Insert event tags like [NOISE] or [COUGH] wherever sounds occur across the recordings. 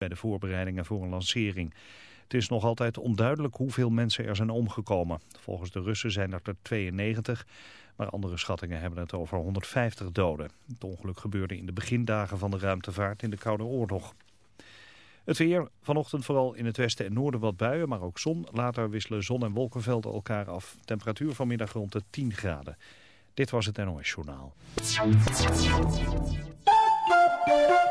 bij de voorbereidingen voor een lancering. Het is nog altijd onduidelijk hoeveel mensen er zijn omgekomen. Volgens de Russen zijn er 92, maar andere schattingen hebben het over 150 doden. Het ongeluk gebeurde in de begindagen van de ruimtevaart in de Koude Oorlog. Het weer, vanochtend vooral in het westen en noorden wat buien, maar ook zon. Later wisselen zon en wolkenvelden elkaar af. Temperatuur vanmiddag rond de 10 graden. Dit was het NOS Journaal.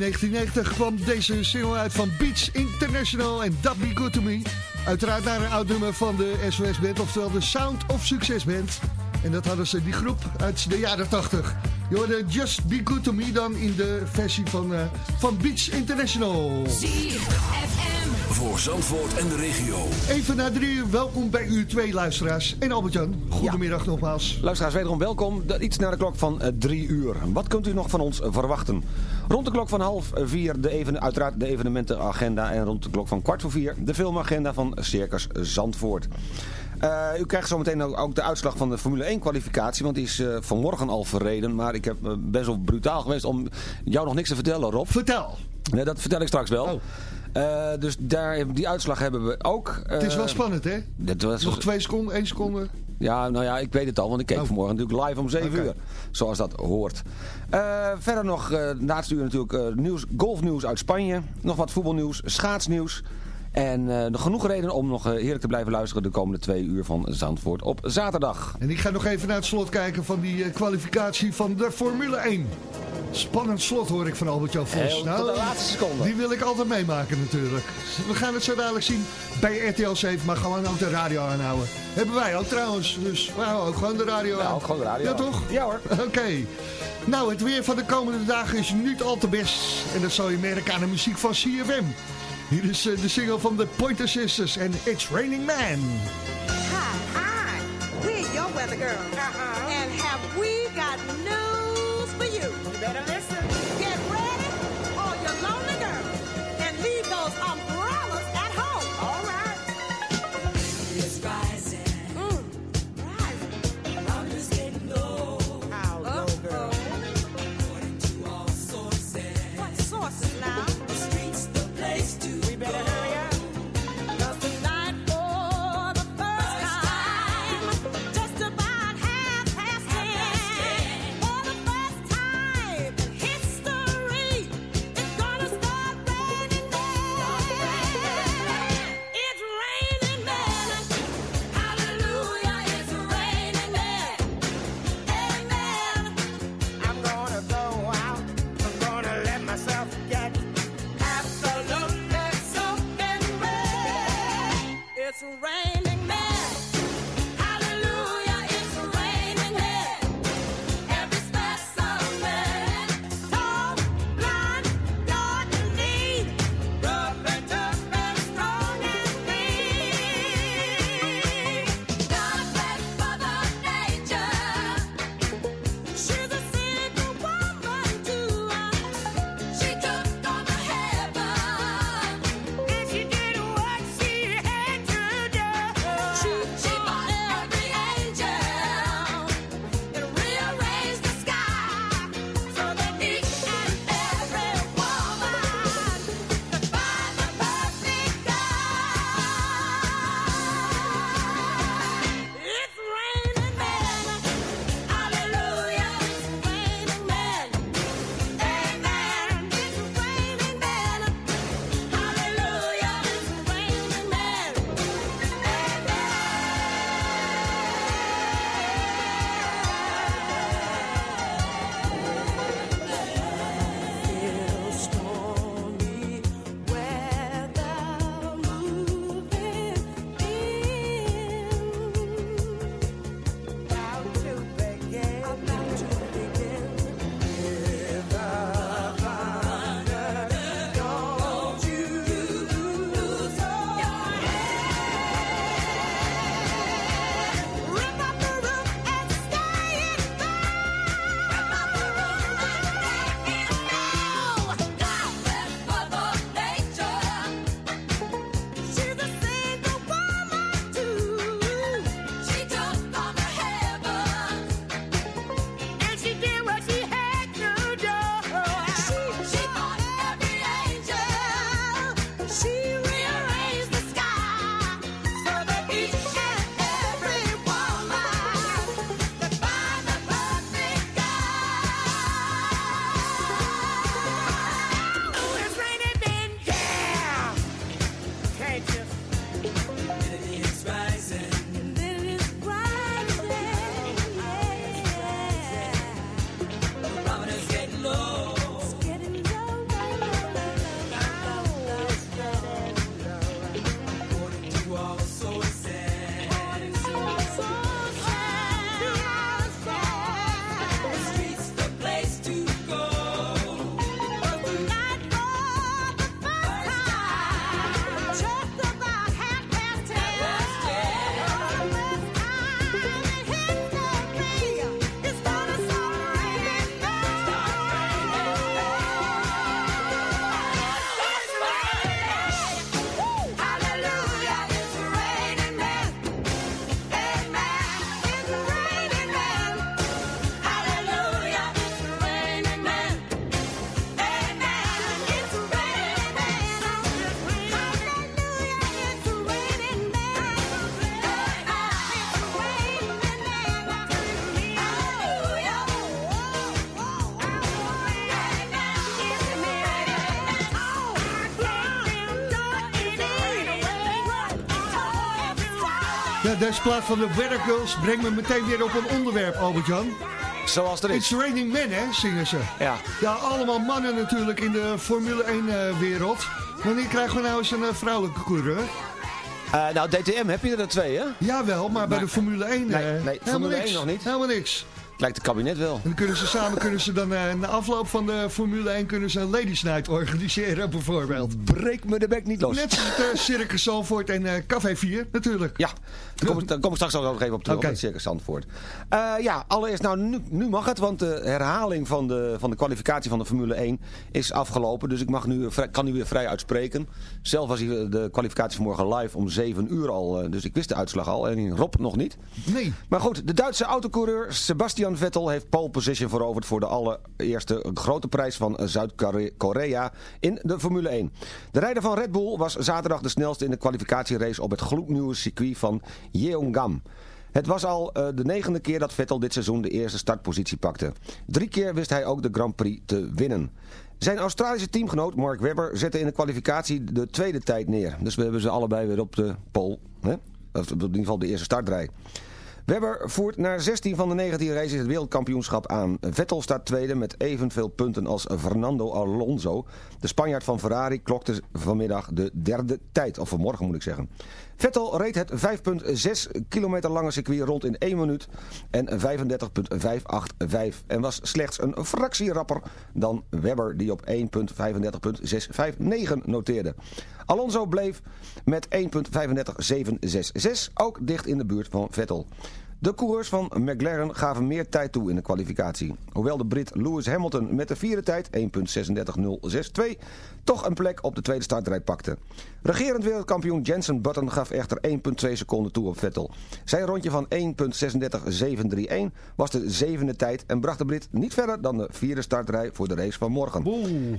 1990 kwam deze single uit van Beats International en That Be Good To Me. Uiteraard naar een oud nummer van de SOS Band, oftewel de Sound of Success Band. En dat hadden ze, die groep, uit de jaren 80. Je hoorde Just Be Good To Me dan in de versie van, eh, van Beach International. Voor Zandvoort en de regio. Even na drie uur, welkom bij u twee luisteraars. En Albert-Jan, goedemiddag nogmaals. Luisteraars, wederom welkom. Iets na de klok van eh, drie uur. Wat kunt u nog van ons verwachten? Rond de klok van half vier de even, uiteraard de evenementenagenda. En rond de klok van kwart voor vier de filmagenda van Circus Zandvoort. Eh, u krijgt zometeen ook, de uitslag van de Formule 1 kwalificatie. Want die is eh, vanmorgen al verreden. Maar ik heb eh, best wel brutaal geweest om jou nog niks te vertellen, Rob. Vertel. Nee, dat vertel ik straks wel. Eh, dus daar, die uitslag hebben we ook. Het is wel spannend, hè? dat was, Nog twee seconden, één seconde. Ja, nou ja, ik weet het al, want ik keek Oh. vanmorgen natuurlijk live om 7 Oké. uur. Zoals dat hoort. Eh, verder nog, eh laatste uur natuurlijk, eh, nieuws, golfnieuws uit Spanje. Nog wat voetbalnieuws, schaatsnieuws. En nog genoeg reden om nog heerlijk te blijven luisteren de komende twee uur van Zandvoort op zaterdag. En ik ga nog even naar het slot kijken van die kwalificatie van de Formule 1. Spannend slot hoor ik van Albert-Jan Vos. Heel tot de laatste seconde. Die wil ik altijd meemaken natuurlijk. We gaan het zo dadelijk zien bij RTL 7, maar gewoon ook de radio aanhouden. Hebben wij ook trouwens, dus we houden ook gewoon de radio aan. ook gewoon de radio Ja toch? Ja hoor. [LAUGHS] Oké. Nou, het weer van de komende dagen is niet al te best. En dat zal je merken aan de muziek van CFM. Hier is eh, de single van de Pointer Sisters en It's Raining Man. Hi, hi. We're your weather girl. Deze plaat van de Weather Girls brengt me meteen weer op een onderwerp, Albert-Jan. Zoals er is. It's Raining Men, hè, zingen ze. Ja. Ja, allemaal mannen natuurlijk in de Formule 1-wereld. Wanneer krijgen we nou eens een eh, vrouwelijke coureur? Eh, nou, DTM heb je er twee, hè? Jawel, maar bij Nee. de Formule 1... Nee, eh, nee, helemaal Formule niks. 1 nog niet. Helemaal niks. Lijkt het kabinet wel. En dan kunnen ze samen kunnen ze dan eh, na afloop van de Formule 1 kunnen ze een Ladies Night organiseren bijvoorbeeld. Breek me de bek niet los. Net zoals het eh, Circus Zalvoort en eh, Café 4 natuurlijk. Ja, daar kom, ik, daar kom ik straks ook nog even op terug, op het Circus Zandvoort. Eh, ja, allereerst, nou, nu, nu mag het, want de herhaling van de, van de kwalificatie van de Formule 1 is afgelopen. Dus ik mag nu, kan nu weer vrij uitspreken. Zelf was de kwalificatie vanmorgen live om 7 uur al, eh, dus ik wist de uitslag al. En Rob nog niet. Nee. Maar goed, de Duitse autocoureur Sebastian Vettel heeft pole position veroverd voor de allereerste grote prijs van Zuid-Korea in de Formule 1. De rijder van Red Bull was zaterdag de snelste in de kwalificatierace op het gloednieuwe circuit van Yeongam. Het was al eh, de negende keer dat Vettel dit seizoen de eerste startpositie pakte. Drie keer wist hij ook de Grand Prix te winnen. Zijn Australische teamgenoot Mark Webber zette in de kwalificatie de tweede tijd neer. Dus we hebben ze allebei weer op de pole. Hè? Of in ieder geval de eerste startrij. Webber voert naar 16 van de 19 races het wereldkampioenschap aan. Vettel staat tweede met evenveel punten als Fernando Alonso. De Spanjaard van Ferrari klokte vanmiddag de derde tijd. Of vanmorgen moet ik zeggen. Vettel reed het 5,6 kilometer lange circuit rond in 1 minuut en 35,585. En was slechts een fractie rapper dan Webber die op 1,35,659 noteerde. Alonso bleef met 1,35766 ook dicht in de buurt van Vettel. De coureurs van McLaren gaven meer tijd toe in de kwalificatie. Hoewel de Brit Lewis Hamilton met de vierde tijd 1.36062 toch een plek op de tweede startrij pakte. Regerend wereldkampioen Jensen Button gaf echter 1.2 seconden toe op Vettel. Zijn rondje van 1.36731 was de zevende tijd en bracht de Brit niet verder dan de vierde startrij voor de race van morgen.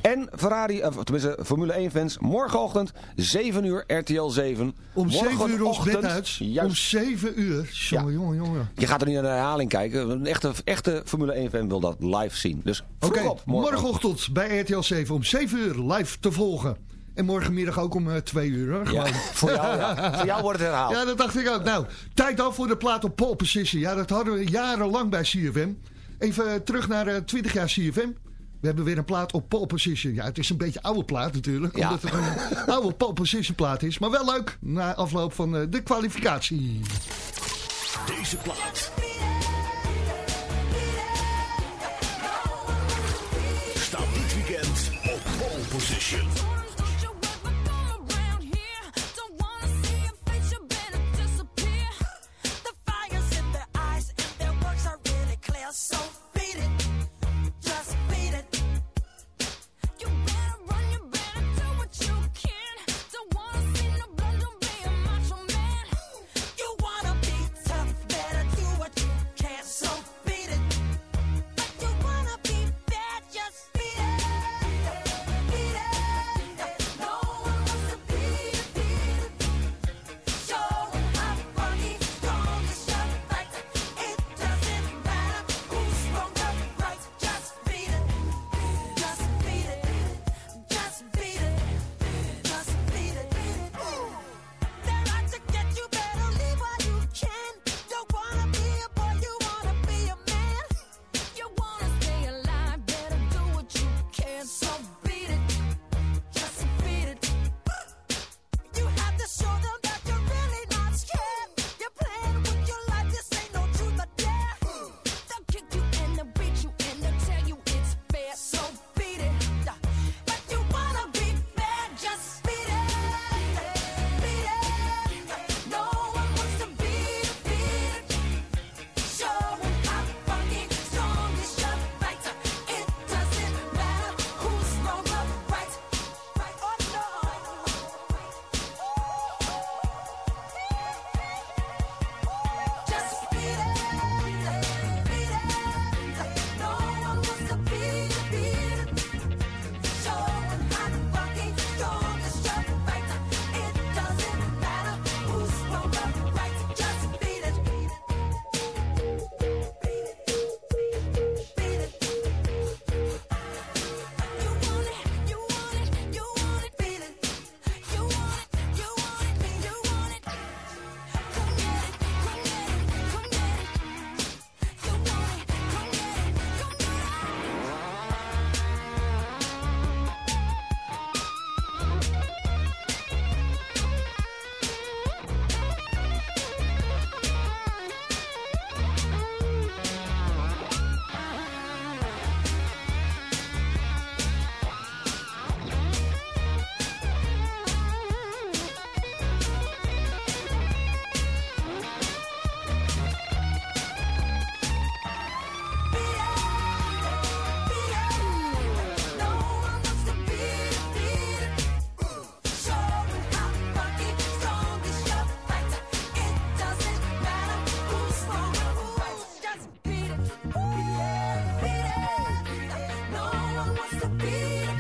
En Ferrari, of tenminste Formule 1 fans, morgenochtend 7 uur RTL 7. Om 7 uur ons Morgenochtend, bed uit. Juist. Om 7 uur. Jongen, jongen, jongen. Je gaat er niet naar de herhaling kijken. Een echte, echte Formule 1 fan wil dat live zien. Dus Oké, op morgen. morgenochtend bij RTL 7 om 7 uur live te volgen. En morgenmiddag ook om 2 uur. Hoor, Ja, gewoon. voor jou, ja. [LAUGHS] Voor jou wordt het herhaald. Ja, dat dacht ik ook. Nou, tijd dan voor de plaat op pole position. Ja, dat hadden we jarenlang bij CFM. Even eh, terug naar eh, 20 jaar CFM. We hebben weer een plaat op pole position. Ja, het is een beetje een oude plaat natuurlijk. Ja. Omdat het een [LAUGHS] oude pole position plaat is. Maar wel leuk na afloop van eh, de kwalificatie. Deze plaat pole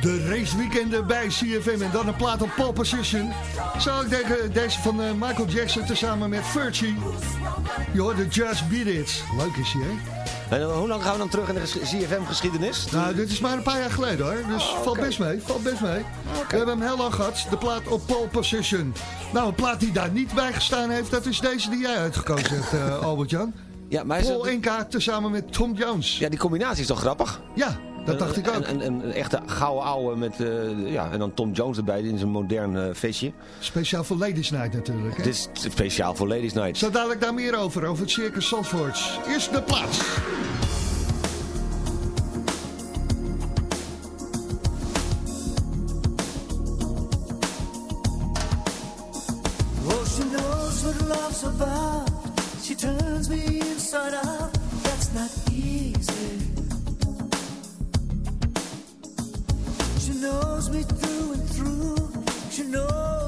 De raceweekenden bij CFM en dan een plaat op pole position. Zou ik denken, deze van eh, Michael Jackson tezamen met Virtue. Je hoorde Just Beat It. Leuk is hij, hè? En eh, hoe lang gaan we dan terug in de CFM-geschiedenis? Nou, dit is maar een paar jaar geleden hoor. Dus valt best mee, valt best mee. We hebben hem heel lang gehad, de plaat op pole position. Nou, een plaat die daar niet bij gestaan heeft, dat is deze die jij uitgekozen hebt, eh, Albert-Jan. Ja, maar Paul dat- tezamen met Tom Jones. Ja, die combinatie is toch grappig? Ja, dat dacht ik ook. Een, een, echte gouden ouwe met, eh, ja, en dan Tom Jones erbij in zijn modern vestje. Speciaal voor Ladies Night natuurlijk. Hè? Dit is speciaal voor Ladies Night. Zo dadelijk daar meer over, over het Circus Zandvoort. Eerst de plaats. Oh, she knows what love's about. She turns me inside out. Knows me through and through. She knows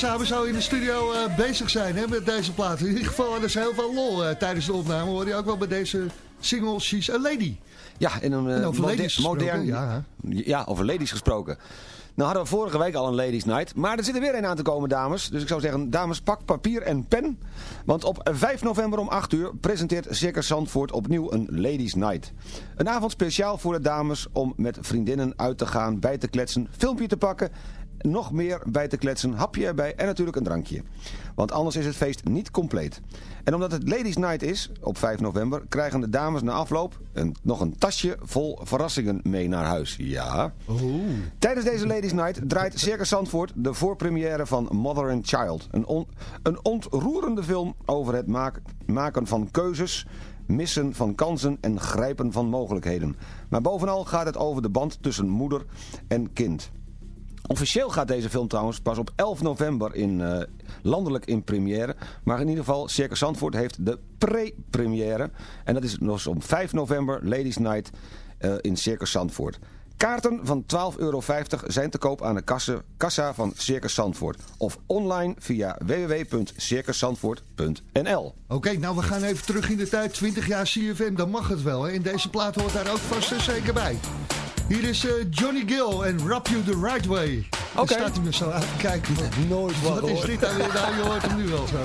samen zo in de studio eh, bezig zijn hè, met deze plaat. In ieder geval hadden ze heel veel lol eh, tijdens de opname. Hoor je ook wel bij deze single She's a Lady. Ja, in een En eh, over moder- modern... ja. Ja, over ladies gesproken. Nou hadden we vorige week al een Ladies Night. Maar er zit er weer een aan te komen, dames. Dus ik zou zeggen, dames, pak papier en pen. Want op 5 november om 8 uur presenteert Circus Zandvoort opnieuw een Ladies Night. Een avond speciaal voor de dames om met vriendinnen uit te gaan, bij te kletsen, filmpje te pakken nog meer bij te kletsen, hapje erbij en natuurlijk een drankje. Want anders is het feest niet compleet. En omdat het Ladies Night is, op 5 november, krijgen de dames na afloop een, nog een tasje vol verrassingen mee naar huis. Ja. Tijdens deze Ladies Night draait Circus Zandvoort de voorpremière van Mother and Child. Een, on- een ontroerende film over het maak- maken van keuzes, missen van kansen en grijpen van mogelijkheden. Maar bovenal gaat het over de band tussen moeder en kind. Officieel gaat deze film trouwens pas op 11 november in, eh, landelijk in première. Maar in ieder geval, Circus Zandvoort heeft de pre-première. En dat is nog eens om 5 november, Ladies Night eh, in Circus Zandvoort. Kaarten van 12,50 euro zijn te koop aan de kassa van Circus Zandvoort. Of online via www.circuszandvoort.nl Oké, nou we gaan even terug in de tijd. 20 jaar CFM, dan mag het wel. Hè? En deze plaat hoort daar ook vast en zeker bij. Hier is eh, Johnny Gill en Rub You The Right Way. Oké. staat hij me zo aan te kijken. Nooit Wat is dit dan weer? Nou, je hoort hem nu wel zo.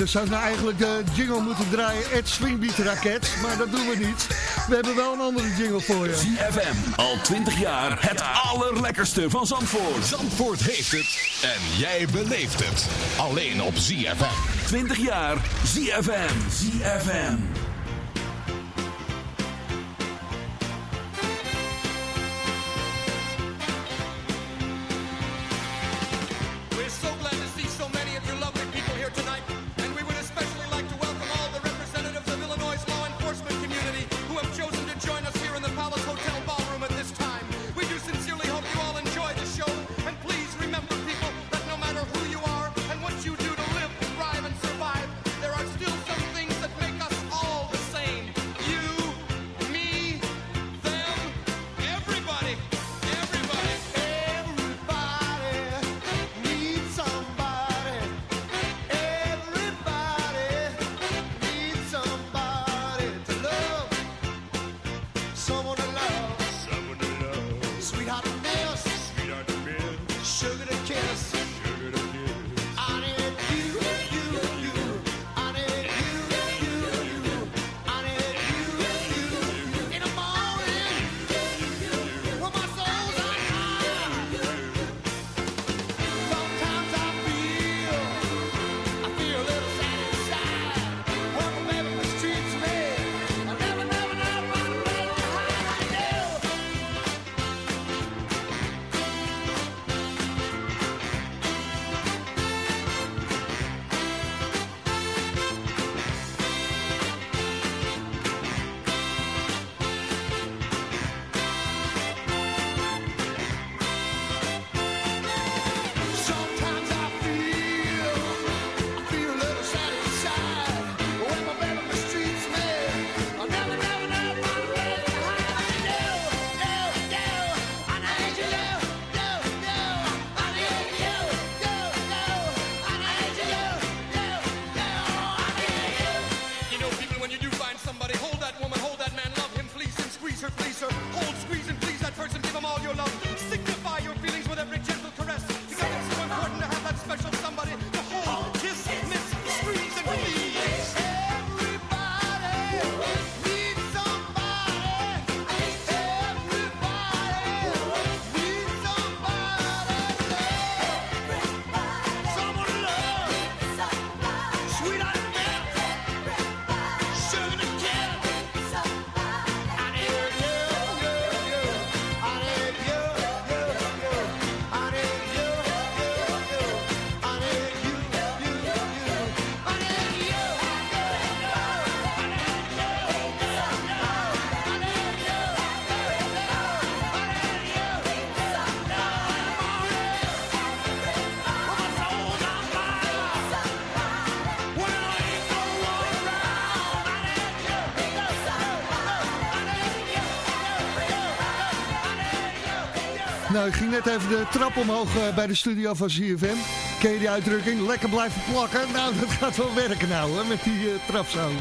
Dan zou ik nou eigenlijk de jingle moeten draaien, Ed Swingbeat Raket. Maar dat doen we niet. We hebben wel een andere jingle voor je. ZFM, al 20 jaar het allerlekkerste van Zandvoort. Zandvoort heeft het en jij beleeft het. Alleen op ZFM. 20 jaar ZFM. ZFM. Nou, ik ging net even de trap omhoog eh, bij de studio van ZFM. Ken je die uitdrukking? Lekker blijven plakken. Nou, [LAUGHS] dat gaat wel werken nou, hè, met die uh, trapzoon.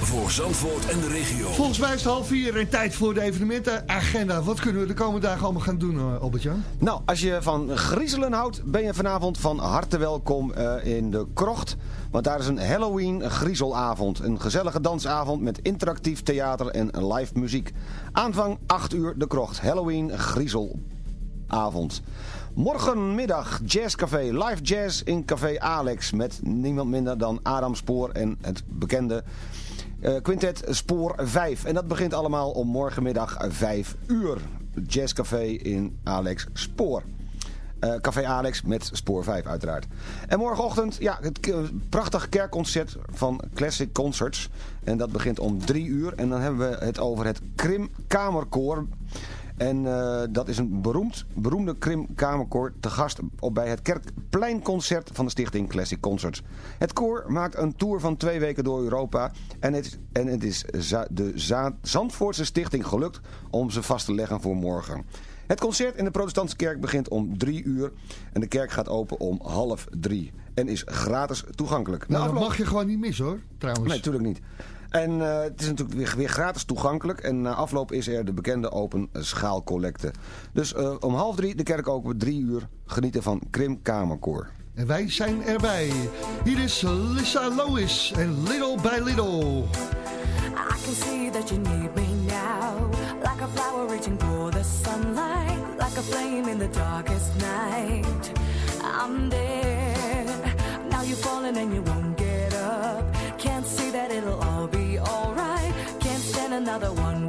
Voor Zandvoort en de regio. Volgens mij is het half vier en tijd voor de evenementenagenda. Wat kunnen we de komende dagen allemaal gaan doen, uh, Albert-Jan? Nou, als je van griezelen houdt, ben je vanavond van harte welkom eh, in de Krocht. Want daar is een Halloween griezelavond. Een gezellige dansavond met interactief theater en live muziek. Aanvang 8 uur de Krocht. Halloween griezelavond. Morgenmiddag jazzcafé, live jazz in Café Alex. Met niemand minder dan Adam Spoor en het bekende eh, quintet Spoor 5. En dat begint allemaal om morgenmiddag 5 uur. Jazzcafé in Alex Spoor. Eh, Café Alex met Spoor 5 uiteraard. En morgenochtend, ja, het prachtig kerkconcert van Classic Concerts. En dat begint om 3 uur. En dan hebben we het over het Krim Kamerkoor. En eh, dat is een beroemd, beroemde Krim Kamerkoor te gast op bij het Kerkpleinconcert van de stichting Classic Concerts. Het koor maakt een tour van twee weken door Europa. En het, en het is de za- Zandvoortse stichting gelukt om ze vast te leggen voor morgen. Het concert in de protestantse kerk begint om drie uur. En de kerk gaat open om half drie. En is gratis toegankelijk. Nou, dat mag je gewoon niet missen hoor, trouwens. Nee, natuurlijk niet. En eh, het is natuurlijk weer, weer gratis toegankelijk. En na afloop is er de bekende open schaalcollecte. Dus eh, om half drie de kerk open, drie uur. Genieten van Krim Kamerkoor. En wij zijn erbij. Hier is Lisa Lois en Little by Little. I can see that you need me now. Flower reaching for the sunlight. Like a flame in the darkest night. I'm there. Now you falling and you won't get up. Can't see that it'll all be alright. Can't stand another one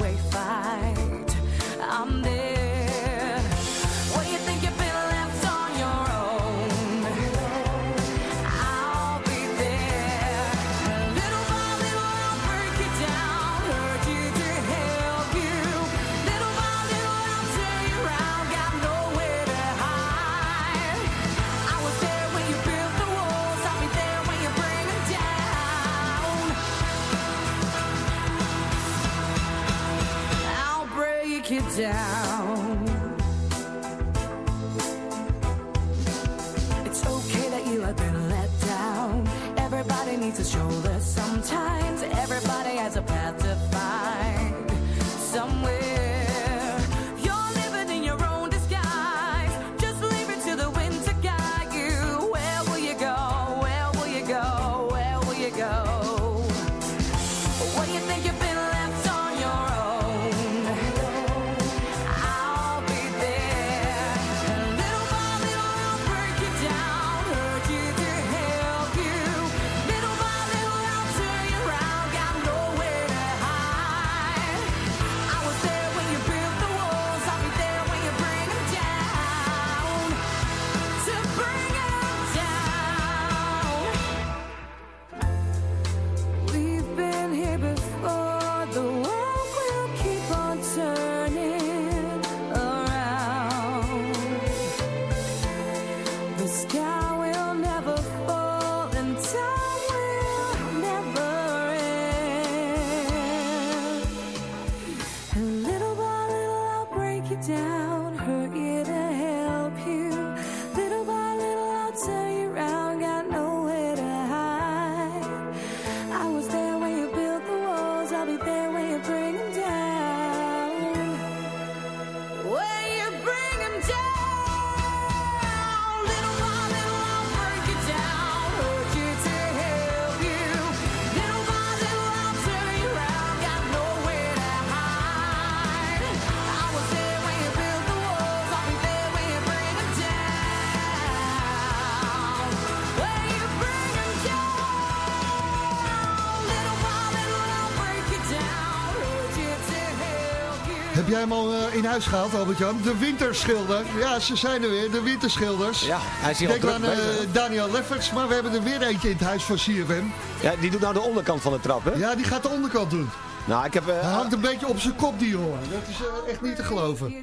you. Heb jij hem al eh, in huis gehaald, Albert-Jan? De winterschilder. Ja, ze zijn er weer, de winterschilders. Ja, hij is hier Denk aan eh. Daniel Lefferts, maar we hebben er weer eentje in het huis van CFM. Ja, die doet nou de onderkant van de trap, hè? Ja, die gaat de onderkant doen. Nou, ik heb... eh, Hij hangt een beetje op zijn kop, die jongen. Dat is echt niet te geloven.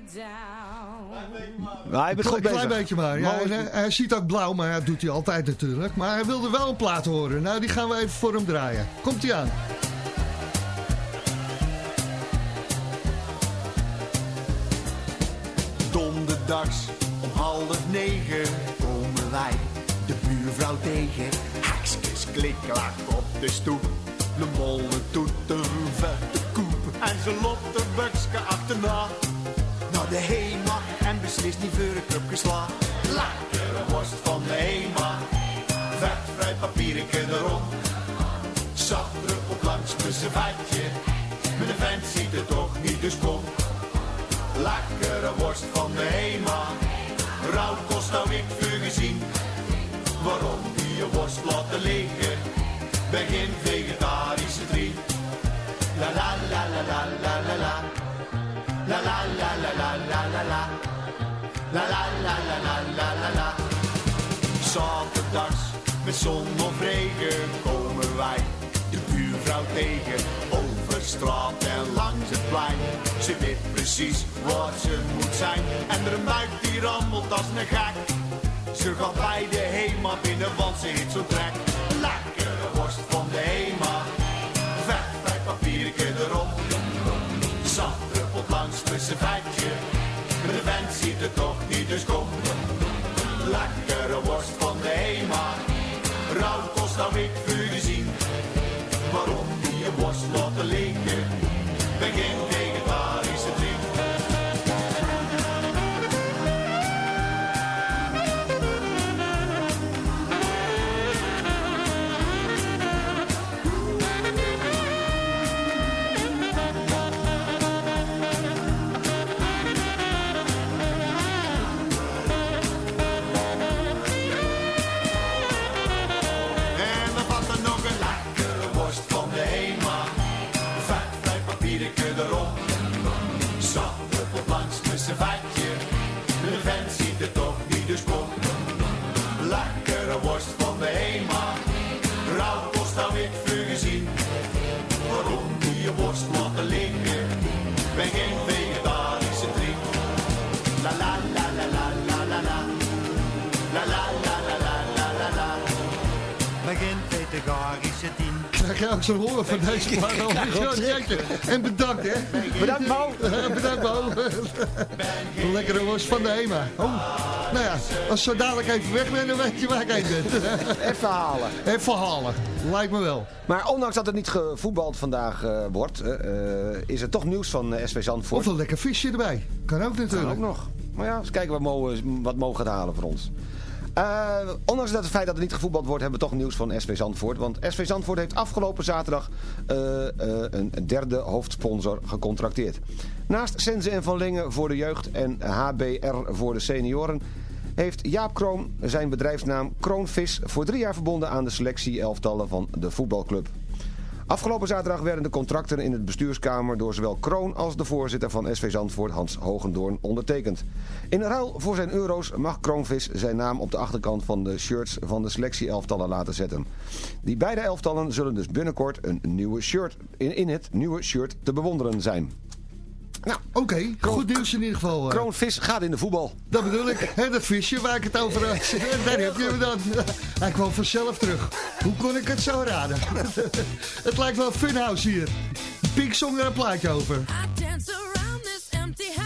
nou, hij bent goed klein bezig. beetje maar. Ja, eh, hij ziet ook blauw, maar dat doet hij altijd natuurlijk. Maar hij wilde wel een plaat horen. Nou, die gaan we even voor hem draaien. Komt hij aan. Tegen. Hekskes kliklak op de stoep. De molen toeter vette koep. En ze loopt de achterna. Naar de HEMA en beslist niet voor een geslagen. Lekkere worst van de HEMA. Vetvrij papiertje erom. Zacht druppelt langs mijn servetje. Met een vent ziet het toch niet, dus kom. Lekkere worst van de HEMA. Rauw kost nou ik vuur gezien. Waarom laten liggen? Ben geen vegetarische vriend. La la la la la la la la. La la la la la la la la. La la la la la. Zaterdags met zon of regen komen wij de buurvrouw tegen. Over straat en langs het plein. Ze weet precies waar ze moet zijn. En er een buik die rammelt als een gek. Ze gaat bij de HEMA binnen, want ze heeft zo'n trek. Lekkere worst van de HEMA. Krijg je ook zo'n horen van deze plaat? En bedankt, hè. Bedankt, Mo. bedankt, Mo. Een lekkere worst van de HEMA. Oh. Nou ja, als ze dadelijk even weg bent, dan weet je waar ik heen ben. Even halen. Even halen. Lijkt me wel. Maar ondanks dat er niet gevoetbald vandaag eh, wordt, eh, eh, is er toch nieuws van eh, SV Zandvoort. Of een lekker visje erbij. Kan ook natuurlijk. Kan ook nog. Maar ja, eens kijken wat Mo, wat Mo gaat halen voor ons. Eh, ondanks dat het feit dat er niet gevoetbald wordt, hebben we toch nieuws van SV Zandvoort. Want SV Zandvoort heeft afgelopen zaterdag eh, eh, een derde hoofdsponsor gecontracteerd. Naast Senze en Van Lingen voor de jeugd en HBR voor de senioren... heeft Jaap Kroon zijn bedrijfsnaam Kroonvis voor drie jaar verbonden aan de selectie-elftallen van de voetbalclub. Afgelopen zaterdag werden de contracten in het bestuurskamer door zowel Kroon als de voorzitter van SV Zandvoort Hans Hogendoorn ondertekend. In ruil voor zijn euro's mag Kroonvis zijn naam op de achterkant van de shirts van de selectie-elftallen laten zetten. Die beide elftallen zullen dus binnenkort een nieuwe shirt, in, in het nieuwe shirt te bewonderen zijn. Nou, Oké, goed nieuws in ieder geval. eh. Kroonvis gaat in de voetbal. Dat bedoel ik. Hè, dat visje waar ik het over had. [LAUGHS] Daar heb je hem dan. Hij kwam vanzelf terug. Hoe kon ik het zo raden? [LAUGHS] het lijkt wel Funhouse hier. Pink zong er een plaatje over. Dance around this empty house,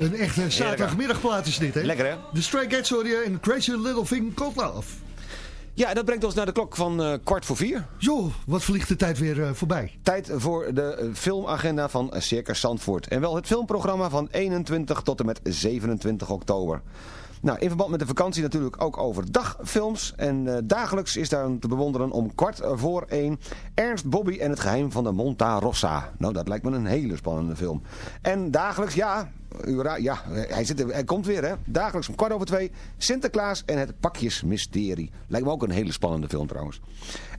Een echte zaterdagmiddagplaat is dit, hè? Lekker, hè? De Stray Cats hoor je en Crazy Little Thing Called Love. Ja, dat brengt ons naar de klok van eh, kwart voor vier. Joh, wat vliegt de tijd weer eh, voorbij. Tijd voor de eh, filmagenda van Circus Zandvoort. En wel het filmprogramma van 21 tot en met 27 oktober. Nou, in verband met de vakantie natuurlijk ook overdag films. En eh, dagelijks is daar te bewonderen om kwart voor één... Ernst Bobby en het geheim van de Monta Rossa. Nou, dat lijkt me een hele spannende film. En dagelijks, ja, ja hij, zit er, hij komt weer hè. Dagelijks om kwart over twee... Sinterklaas en het Pakjesmysterie. Lijkt me ook een hele spannende film trouwens.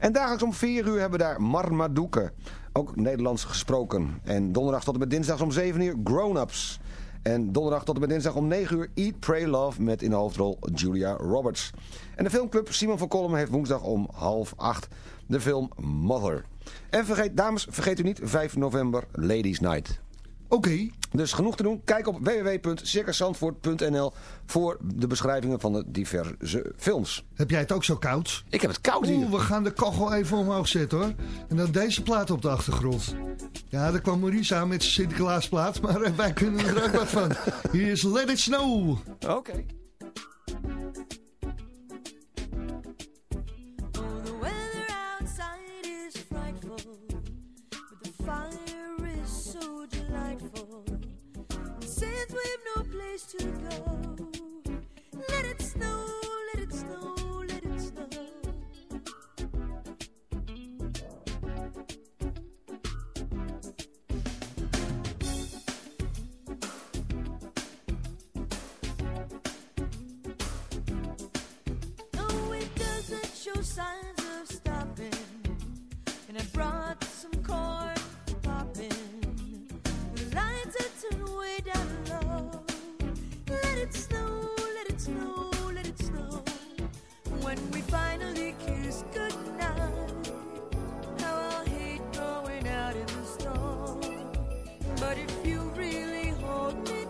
En dagelijks om vier uur hebben we daar Marmaduke. Ook Nederlands gesproken. En donderdag tot en met dinsdag om 7 uur Grown-Ups. En donderdag tot en met dinsdag om 9 uur Eat, Pray, Love met in de hoofdrol Julia Roberts. En de filmclub Simon van Kolm heeft woensdag om half acht de film Mother. En vergeet, dames, vergeet u niet, 5 november Ladies Night. Oké. Dus genoeg te doen. Kijk op www.circuszandvoort.nl voor de beschrijvingen van de diverse films. Heb jij het ook zo koud? Ik heb het koud hier. Oeh, we gaan de kachel even omhoog zetten hoor. En dan deze plaat op de achtergrond. Ja, daar kwam Maurice aan met zijn Sinterklaasplaat, maar eh, wij kunnen er ook wat van. [LAUGHS] Hier is Let It Snow. Oké. Place to go, let it snow, let it snow, let it snow. No, it doesn't show signs of stopping. And I brought it snow, let it snow, let it snow. When we finally kiss goodnight, how I'll hate going out in the snow. But if you really hold me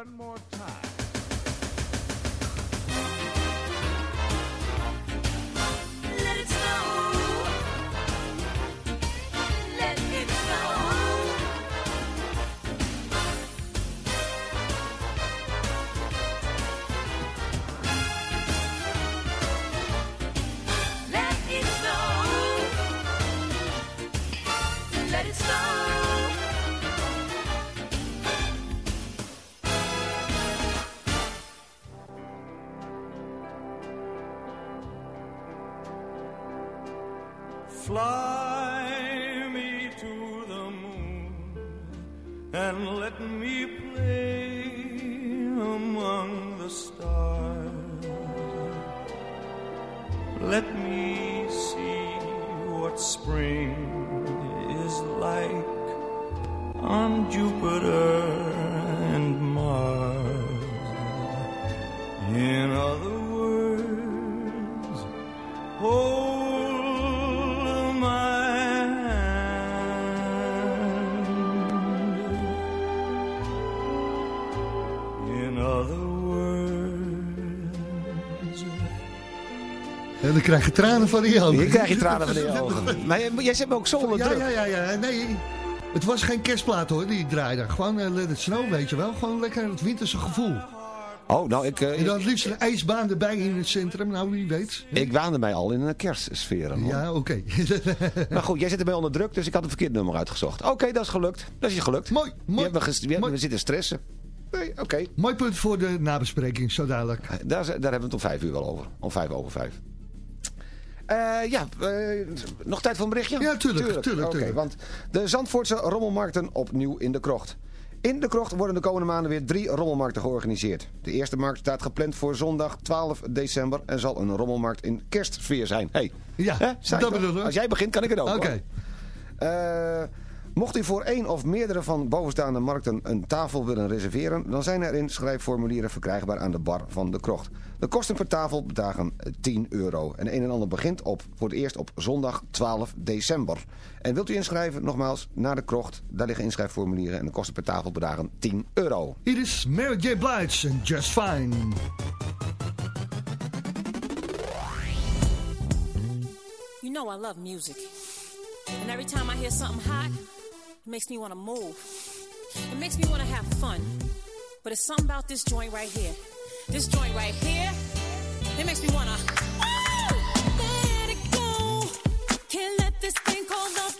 One more time. Krijg je tranen van die ogen. Hier krijg je tranen van die [LAUGHS] ogen. Maar jij, zet me ook zo onder Ja, druk. ja, ja, ja. Nee, het was geen kerstplaat hoor, die draaide. Gewoon uh, Let It Snow, weet je wel. Gewoon lekker het winterse gevoel. Oh, nou, ik, eh, En dan het liefst een ijsbaan erbij in het centrum. Nou, wie weet. ik waande mij al in een kerstsfeer. hoor. Ja, oké. [LAUGHS] Maar goed, jij zette mij onder druk, dus ik had het verkeerd nummer uitgezocht. Oké, dat is gelukt. Dat is je gelukt. Mooi, mooi. Je je we zitten stressen. Nee, oké. Mooi punt voor de nabespreking, zo dadelijk. Daar, daar hebben we het om vijf uur wel over. Om vijf over vijf. Eh, ja, eh, nog tijd voor een berichtje? Ja, tuurlijk, tuurlijk, Oké, tuurlijk. want de Zandvoortse rommelmarkten opnieuw in de krocht. In de krocht worden de komende maanden weer drie rommelmarkten georganiseerd. De eerste markt staat gepland voor zondag 12 december en zal een rommelmarkt in kerstsfeer zijn. Hey, Ja, dat bedoel ik. Als jij begint kan ik het ook. Oké. Eh, mocht u voor één of meerdere van bovenstaande markten een tafel willen reserveren... dan zijn er in schrijfformulieren verkrijgbaar aan de bar van de krocht. De kosten per tafel bedragen eh, 10 euro. En een en ander begint op, voor het eerst op zondag 12 december. En wilt u inschrijven, nogmaals, naar de krocht. Daar liggen inschrijfformulieren en de kosten per tafel bedragen 10 euro. Hier is Mary J. Blige en Just Fine. You know I love music. And every time I hear something hot, it makes me want to move. It makes me want to have fun. But it's something about this joint right here. This joint right here, it makes me want to. Let it go. Can't let this thing called love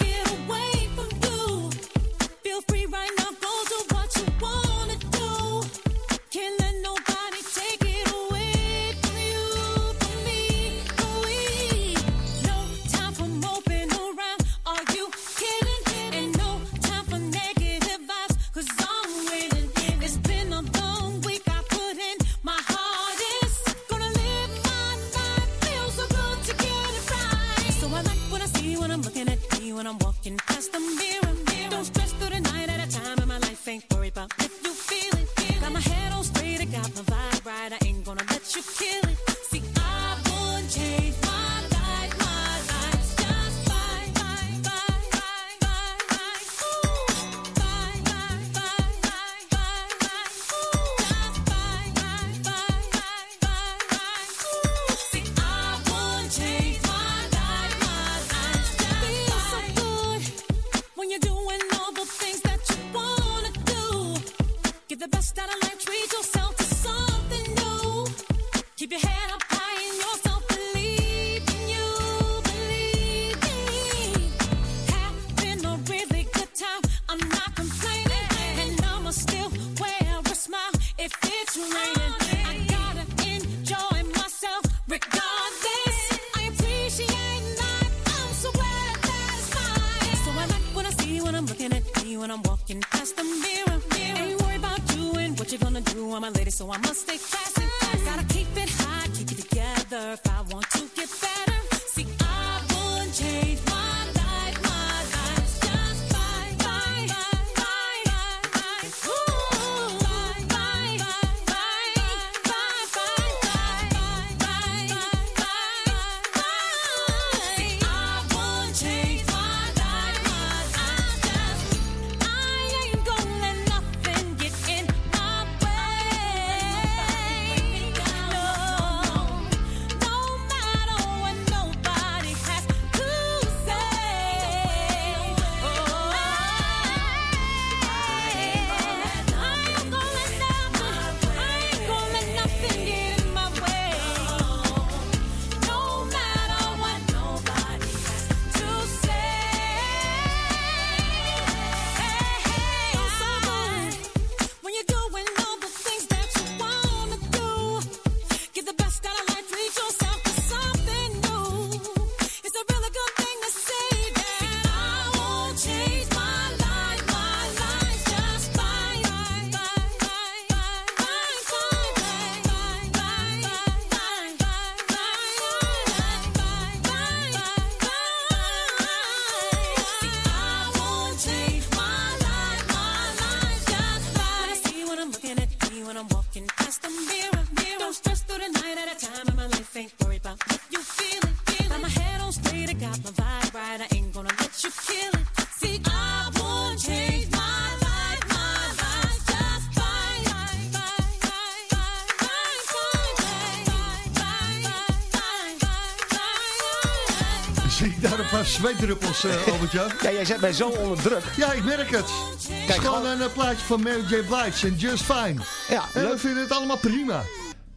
zweetdruppels, eh [LAUGHS] Albert-Jan. Ja, jij zet mij zo onder druk. Ja, ik merk het. Het is Kijk, gewoon gewoon- een plaatje van Mary J. Blige en Just Fine. Ja, En we leuk. vinden het allemaal prima.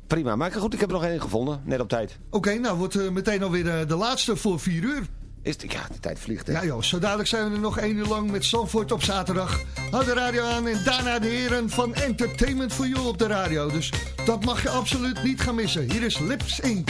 Prima, maar goed, ik heb er nog één gevonden. Net op tijd. Oké, nou wordt eh, meteen alweer eh, de laatste voor 4 uur. Is het, ja, de tijd vliegt. Hè? Ja joh, zo dadelijk zijn we er nog één uur lang met Zandvoort op zaterdag. Houd de radio aan en daarna de heren van Entertainment for You op de radio. Dus dat mag je absoluut niet gaan missen. Hier is Lips Inc.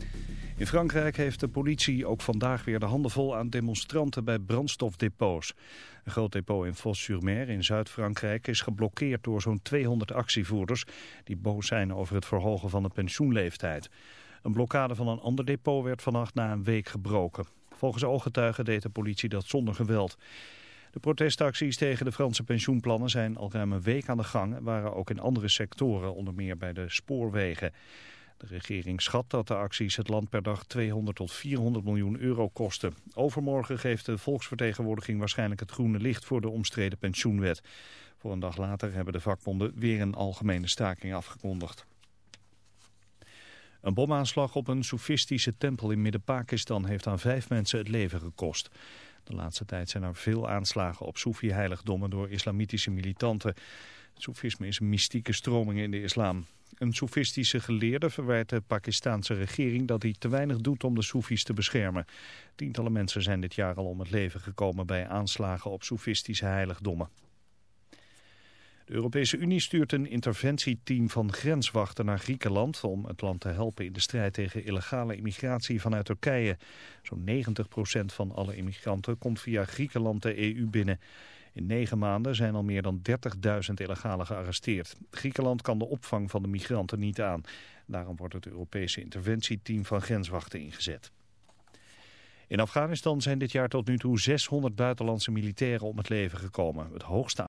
In Frankrijk heeft de politie ook vandaag weer de handen vol aan demonstranten bij brandstofdepots. Een groot depot in Fos-sur-Mer in Zuid-Frankrijk is geblokkeerd door zo'n 200 actievoerders die boos zijn over het verhogen van de pensioenleeftijd. Een blokkade van een ander depot werd vannacht na een week gebroken. Volgens ooggetuigen deed de politie dat zonder geweld. De protestacties tegen de Franse pensioenplannen zijn al ruim een week aan de gang... en waren ook in andere sectoren, onder meer bij de spoorwegen. De regering schat dat de acties het land per dag 200 tot 400 miljoen euro kosten. Overmorgen geeft de volksvertegenwoordiging waarschijnlijk het groene licht voor de omstreden pensioenwet. Voor een dag later hebben de vakbonden weer een algemene staking afgekondigd. Een bomaanslag op een soefistische tempel in Midden-Pakistan heeft aan vijf mensen het leven gekost. De laatste tijd zijn er veel aanslagen op Soefi-heiligdommen door islamitische militanten. Soefisme is een mystieke stroming in de islam. Een soefistische geleerde verwijt de Pakistanse regering dat hij te weinig doet om de soefies te beschermen. Tientallen mensen zijn dit jaar al om het leven gekomen bij aanslagen op soefistische heiligdommen. De Europese Unie stuurt een interventieteam van grenswachten naar Griekenland om het land te helpen in de strijd tegen illegale immigratie vanuit Turkije. Zo'n 90% van alle immigranten komt via Griekenland de EU binnen. In negen maanden zijn al meer dan 30.000 illegalen gearresteerd. Griekenland kan de opvang van de migranten niet aan. Daarom wordt het Europese interventieteam van grenswachten ingezet. In Afghanistan zijn dit jaar tot nu toe 600 buitenlandse militairen om het leven gekomen. Het hoogste